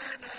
لنا